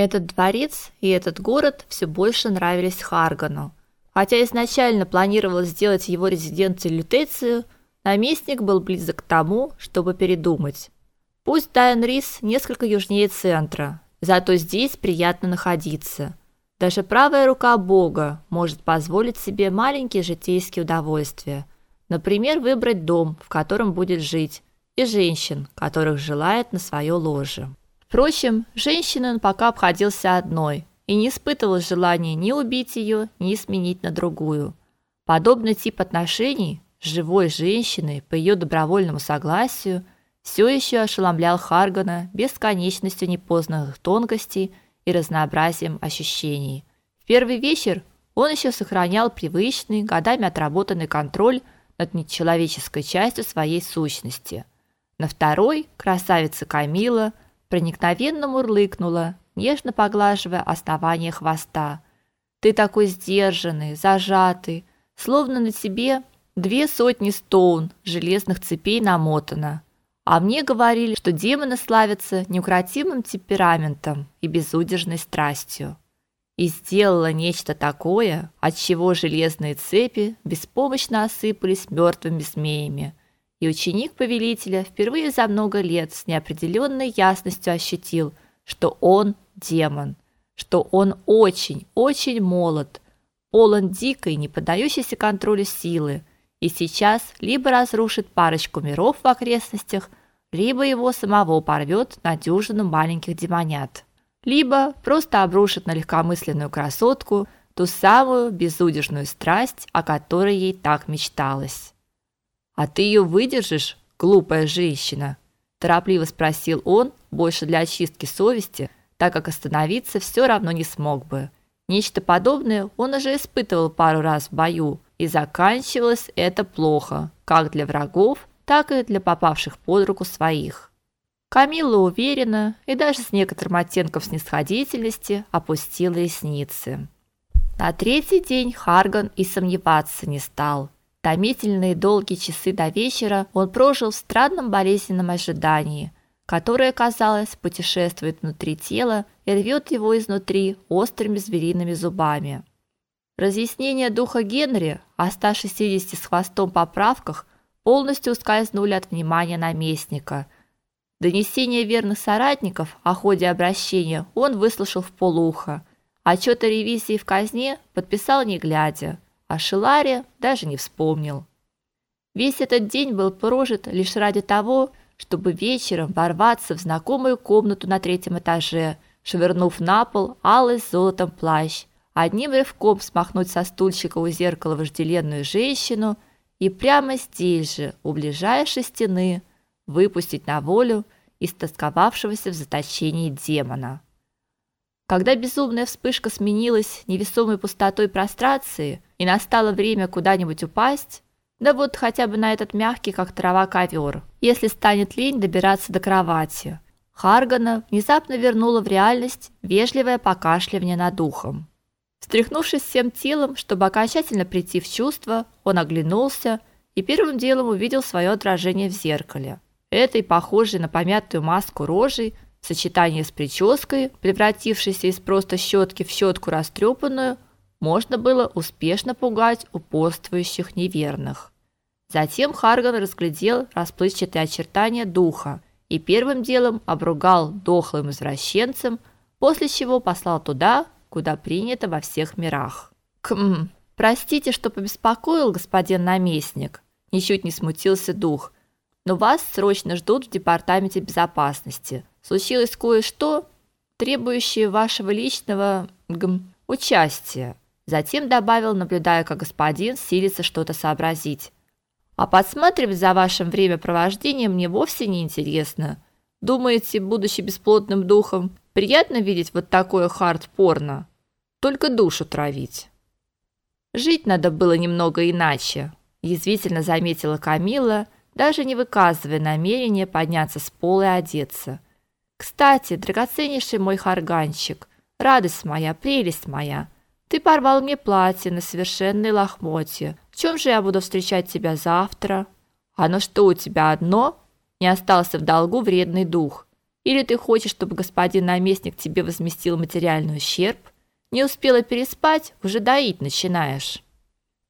Этот дворец и этот город все больше нравились Харгану. Хотя изначально планировалось сделать его резиденцией Лютецию, наместник был близок к тому, чтобы передумать. Пусть Дайнрис несколько южнее центра, зато здесь приятно находиться. Даже правая рука Бога может позволить себе маленькие житейские удовольствия. Например, выбрать дом, в котором будет жить, и женщин, которых желает на свое ложе. Впрочем, женщиной он пока обходился одной и не испытывал желания ни убить ее, ни сменить на другую. Подобный тип отношений с живой женщиной по ее добровольному согласию все еще ошеломлял Харгана бесконечностью непознанных тонкостей и разнообразием ощущений. В первый вечер он еще сохранял привычный, годами отработанный контроль над нечеловеческой частью своей сущности. На второй красавица Камила проникновенно мурлыкнула, нежно поглаживая основание хвоста. Ты такой сдержанный, зажатый, словно на тебе две сотни стоун железных цепей намотано. А мне говорили, что демоны славятся неукротимым темпераментом и безудержной страстью. И сделала нечто такое, от чего железные цепи беспомощно осыпались мертвыми змеями, и ученик повелителя впервые за много лет с неопределенной ясностью ощутил, что он демон, что он очень, очень молод, полон дикой, не поддающейся контролю силы, и сейчас либо разрушит парочку миров в окрестностях, либо его самого порвет на дюжину маленьких демонят, либо просто обрушит на легкомысленную красотку ту самую безудержную страсть, о которой ей так мечталось. А ты ее выдержишь, глупая женщина? торопливо спросил он, больше для очистки совести, так как остановиться все равно не смог бы. Нечто подобное он уже испытывал пару раз в бою, и заканчивалось это плохо, как для врагов, так и для попавших под руку своих. Камилла уверенно и даже с некоторым оттенком снисходительности опустила ресницы. На третий день Харган и сомневаться не стал. Томительные долгие часы до вечера он прожил в странном болезненном ожидании, которое, казалось, путешествует внутри тела и рвет его изнутри острыми звериными зубами. Разъяснения духа Генри о 160 с хвостом поправках полностью ускользнули от внимания наместника. Донесения верных соратников о ходе обращения он выслушал в полухо. Отчет о ревизии в казне подписал не глядя – а Шиларе даже не вспомнил. Весь этот день был прожит лишь ради того, чтобы вечером ворваться в знакомую комнату на третьем этаже, швырнув на пол алый с золотом плащ, одним рывком смахнуть со стульчика у зеркала вожделенную женщину и прямо здесь же, у ближайшей стены, выпустить на волю истосковавшегося в заточении демона. Когда безумная вспышка сменилась невесомой пустотой прострации и настало время куда-нибудь упасть, да вот хотя бы на этот мягкий, как трава, ковер, если станет лень добираться до кровати. Харгана внезапно вернула в реальность вежливое покашливание над духом. Встряхнувшись всем телом, чтобы окончательно прийти в чувство, он оглянулся и первым делом увидел свое отражение в зеркале. Этой, похожей на помятую маску рожей, в сочетании с прической, превратившейся из просто щетки в щетку растрепанную, можно было успешно пугать упорствующих неверных. Затем Харган разглядел расплывчатые очертания духа и первым делом обругал дохлым извращенцем, после чего послал туда, куда принято во всех мирах. Км, простите, что побеспокоил, господин наместник, ничуть не смутился дух. Но вас срочно ждут в департаменте безопасности случилось кое-что, требующее вашего личного гм, участия. Затем добавил, наблюдая, как господин силится что-то сообразить. А подсматривать за вашим времяпровождением мне вовсе не интересно. Думаете, будучи бесплотным духом, приятно видеть вот такое хард-порно? Только душу травить. Жить надо было немного иначе, язвительно заметила Камила, даже не выказывая намерения подняться с пола и одеться. Кстати, драгоценнейший мой харганчик, радость моя, прелесть моя, ты порвал мне платье на совершенной лохмотье. В чем же я буду встречать тебя завтра? Оно что у тебя одно? Не остался в долгу вредный дух. Или ты хочешь, чтобы господин наместник тебе возместил материальный ущерб? Не успела переспать, уже доить начинаешь.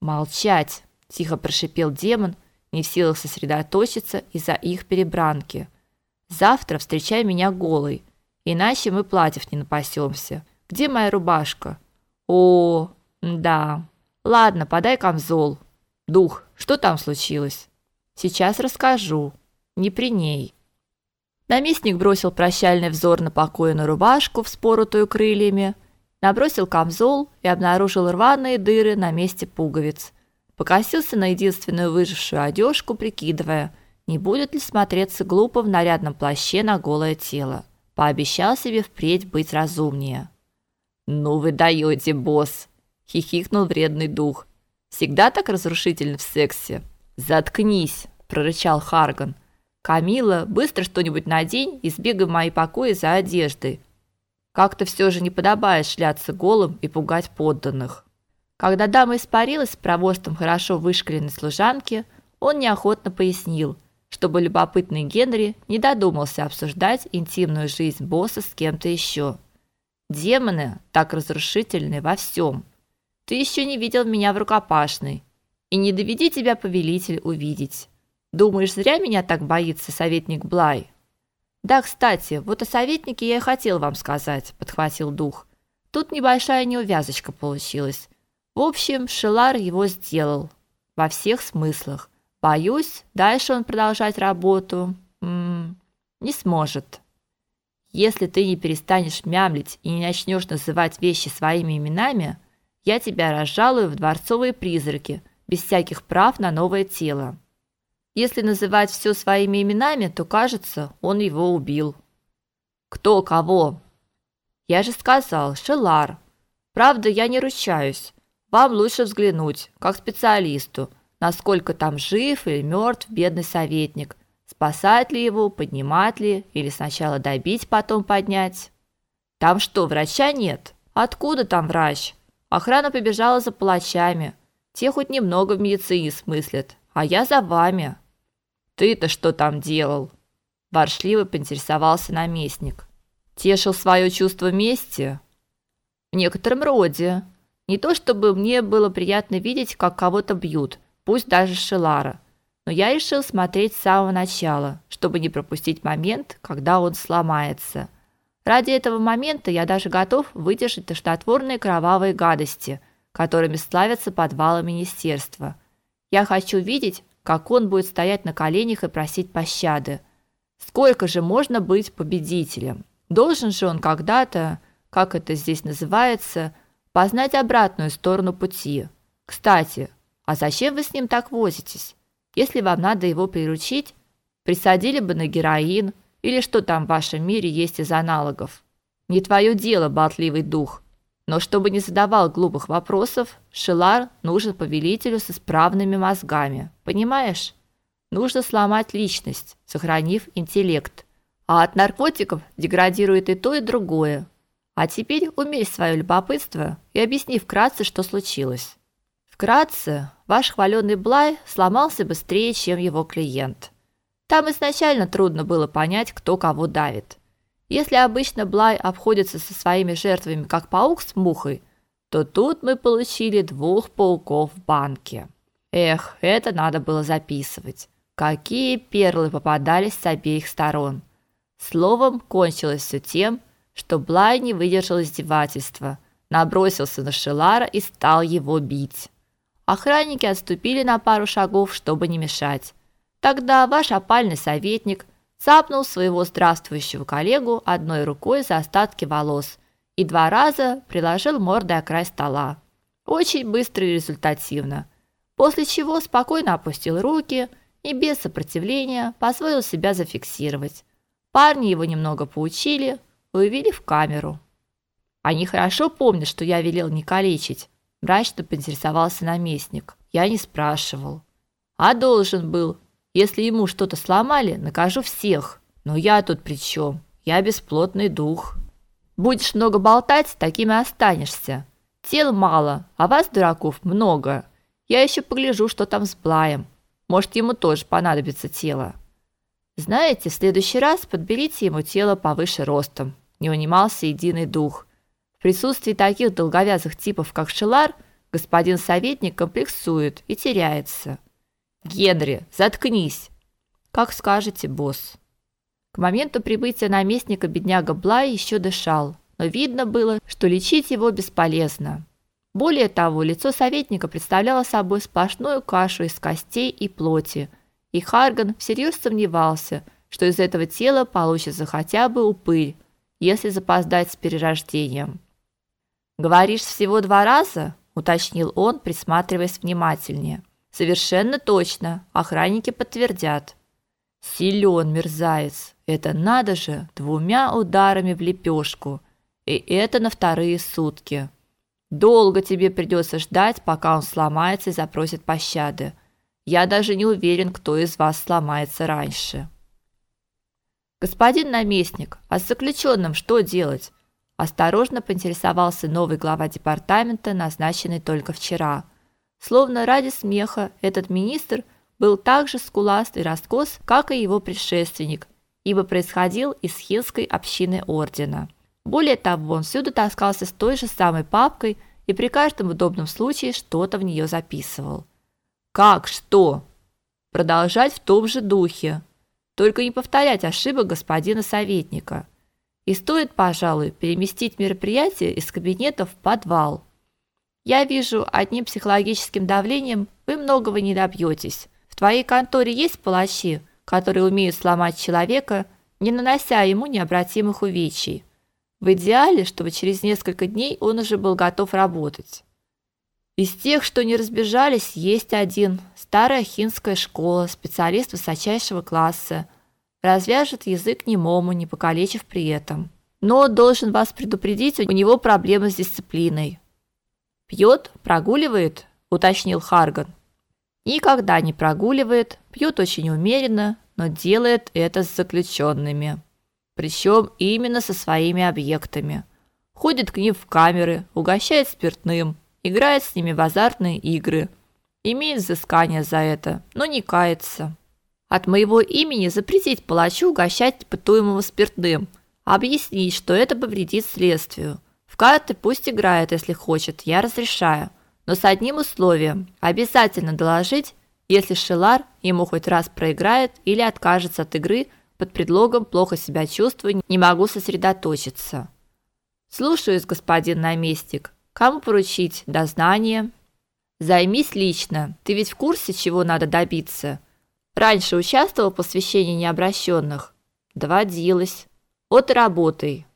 Молчать, тихо прошипел демон, не в силах сосредоточиться из-за их перебранки. Завтра встречай меня голой, иначе мы платьев не напасемся. Где моя рубашка? О, да. Ладно, подай камзол. Дух, что там случилось? Сейчас расскажу. Не при ней. Наместник бросил прощальный взор на покойную рубашку, вспоротую крыльями, набросил камзол и обнаружил рваные дыры на месте пуговиц. Покосился на единственную выжившую одежку, прикидывая, не будет ли смотреться глупо в нарядном плаще на голое тело. Пообещал себе впредь быть разумнее. «Ну вы даете, босс!» – хихикнул вредный дух. «Всегда так разрушительно в сексе?» «Заткнись!» – прорычал Харган – Камила, быстро что-нибудь надень и сбегай в мои покои за одеждой. Как-то все же не подобает шляться голым и пугать подданных. Когда дама испарилась с проводством хорошо вышкаленной служанки, он неохотно пояснил, чтобы любопытный Генри не додумался обсуждать интимную жизнь босса с кем-то еще. Демоны так разрушительны во всем. Ты еще не видел меня в рукопашной, и не доведи тебя повелитель увидеть. Думаешь, зря меня так боится советник Блай? Да, кстати, вот о советнике я и хотел вам сказать, подхватил дух. Тут небольшая неувязочка получилась. В общем, Шелар его сделал во всех смыслах. Боюсь, дальше он продолжать работу м -м, не сможет. Если ты не перестанешь мямлить и не начнешь называть вещи своими именами, я тебя разжалую в дворцовые призраки без всяких прав на новое тело. Если называть все своими именами, то кажется, он его убил. Кто кого? Я же сказал, Шелар. Правда, я не ручаюсь. Вам лучше взглянуть, как специалисту, насколько там жив или мертв бедный советник. Спасать ли его, поднимать ли, или сначала добить, потом поднять? Там что, врача нет? Откуда там врач? Охрана побежала за палачами. Те хоть немного в медицине смыслят, а я за вами. Ты-то что там делал? Воршливо поинтересовался наместник. Тешил свое чувство мести? В некотором роде. Не то чтобы мне было приятно видеть, как кого-то бьют, пусть даже Шелара. Но я решил смотреть с самого начала, чтобы не пропустить момент, когда он сломается. Ради этого момента я даже готов выдержать тошнотворные кровавые гадости, которыми славятся подвалы министерства. Я хочу видеть, как он будет стоять на коленях и просить пощады. Сколько же можно быть победителем? Должен же он когда-то, как это здесь называется, познать обратную сторону пути. Кстати, а зачем вы с ним так возитесь? Если вам надо его приручить, присадили бы на героин или что там в вашем мире есть из аналогов. Не твое дело, болтливый дух. Но чтобы не задавал глупых вопросов, Шилар нужен повелителю с исправными мозгами. Понимаешь? Нужно сломать личность, сохранив интеллект. А от наркотиков деградирует и то, и другое. А теперь умерь свое любопытство и объясни вкратце, что случилось. Вкратце, ваш хваленый Блай сломался быстрее, чем его клиент. Там изначально трудно было понять, кто кого давит. Если обычно Блай обходится со своими жертвами как паук с мухой, то тут мы получили двух пауков в банке. Эх, это надо было записывать. Какие перлы попадались с обеих сторон. Словом, кончилось все тем, что Блай не выдержал издевательства, набросился на Шелара и стал его бить. Охранники отступили на пару шагов, чтобы не мешать. Тогда ваш опальный советник – цапнул своего здравствующего коллегу одной рукой за остатки волос и два раза приложил мордой о край стола. Очень быстро и результативно. После чего спокойно опустил руки и без сопротивления позволил себя зафиксировать. Парни его немного поучили и увели в камеру. Они хорошо помнят, что я велел не калечить. Мрачно поинтересовался наместник. Я не спрашивал. А должен был, если ему что-то сломали, накажу всех. Но я тут при чем? Я бесплотный дух. Будешь много болтать, таким и останешься. Тел мало, а вас, дураков, много. Я еще погляжу, что там с Блаем. Может, ему тоже понадобится тело. Знаете, в следующий раз подберите ему тело повыше ростом. Не унимался единый дух. Присутствии таких долговязых типов, как Шелар, господин советник комплексует и теряется. Генри, заткнись. Как скажете, босс. К моменту прибытия наместника бедняга Блай еще дышал, но видно было, что лечить его бесполезно. Более того, лицо советника представляло собой сплошную кашу из костей и плоти, и Харган всерьез сомневался, что из этого тела получится хотя бы упырь, если запоздать с перерождением. Говоришь всего два раза, уточнил он, присматриваясь внимательнее. Совершенно точно, охранники подтвердят. Силен мерзавец. Это надо же, двумя ударами в лепешку. И это на вторые сутки. Долго тебе придется ждать, пока он сломается и запросит пощады. Я даже не уверен, кто из вас сломается раньше. Господин наместник, а с заключенным что делать? Осторожно поинтересовался новый глава департамента, назначенный только вчера. Словно ради смеха этот министр был так же скуласт и раскос, как и его предшественник, ибо происходил из хинской общины ордена. Более того, он всюду таскался с той же самой папкой и при каждом удобном случае что-то в нее записывал. Как что? Продолжать в том же духе, только не повторять ошибок господина советника. И стоит, пожалуй, переместить мероприятие из кабинета в подвал. Я вижу, одним психологическим давлением вы многого не добьетесь. В твоей конторе есть палачи, которые умеют сломать человека, не нанося ему необратимых увечий. В идеале, чтобы через несколько дней он уже был готов работать. Из тех, что не разбежались, есть один, старая хинская школа, специалист высочайшего класса. Развяжет язык немому, не покалечив при этом. Но должен вас предупредить, у него проблемы с дисциплиной. Пьет, прогуливает, уточнил Харган. Никогда не прогуливает, пьет очень умеренно, но делает это с заключенными причем именно со своими объектами. Ходит к ним в камеры, угощает спиртным, играет с ними в азартные игры. Имеет взыскание за это, но не кается. От моего имени запретить палачу угощать пытуемого спиртным, объяснить, что это повредит следствию. В карты пусть играет, если хочет, я разрешаю, но с одним условием: обязательно доложить, если Шелар ему хоть раз проиграет или откажется от игры под предлогом плохо себя чувствую, не могу сосредоточиться. Слушаюсь, господин наместник. Кому поручить дознание? Займись лично. Ты ведь в курсе, чего надо добиться? Раньше участвовал в посвящении необращенных? Доводилось. Вот и работай.